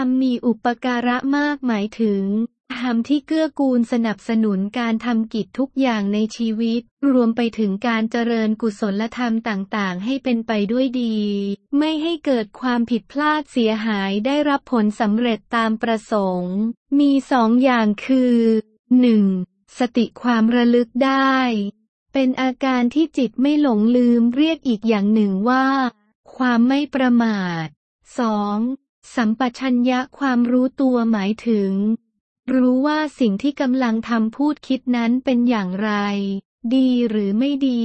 รมมีอุปการะมากหมายถึงธรรมที่เกื้อกูลสนับสนุนการทำกิจทุกอย่างในชีวิต รวมไปถึงการเจริญกุศลธรรมต่างๆ ให้เป็นไปด้วยดี ไม่ให้เกิดความผิดพลาดเสียหายได้รับผลสำเร็จตามประสงค์ มีสองอย่างคือ 1. สติความระลึกได้ เป็นอาการที่จิตไม่หลงลืมเรียกอีกอย่างหนึ่งว่า ความไม่ประมาท 2. สัมปชัญญะความรู้ตัวหมายถึง รู้ว่าสิ่งที่กำลังทำพูดคิดนั้นเป็นอย่างไร ดีหรือไม่ดี